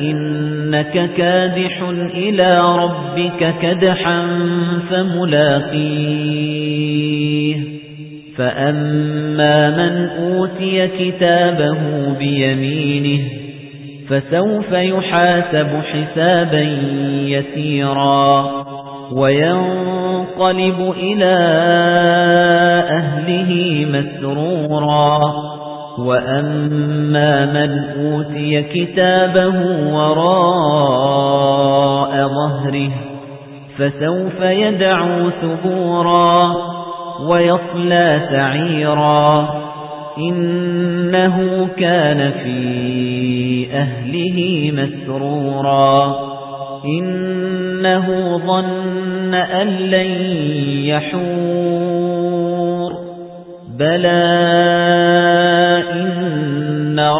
إنك كادح إلى ربك كدحا فملاقيه. فأما من أوتي كتابه بيمينه فسوف يحاسب حسابا يسيرا وينقلب إلى أهله مسرورا. وأما من أوتي كتابه وراء ظهره فسوف يدعو ثبورا ويصلى سعيرا إنه كان في أهله مسرورا إنه ظن أن لن يحور بلى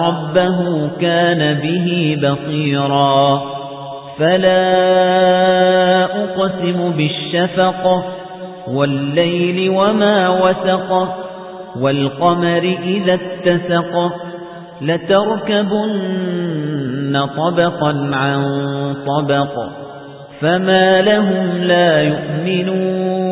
ربه كان به بصيرا. فلا أقسم بالشفق والليل وما وسق والقمر إذا اتسق لتركبن طبقا عن طبق فما لهم لا يؤمنون.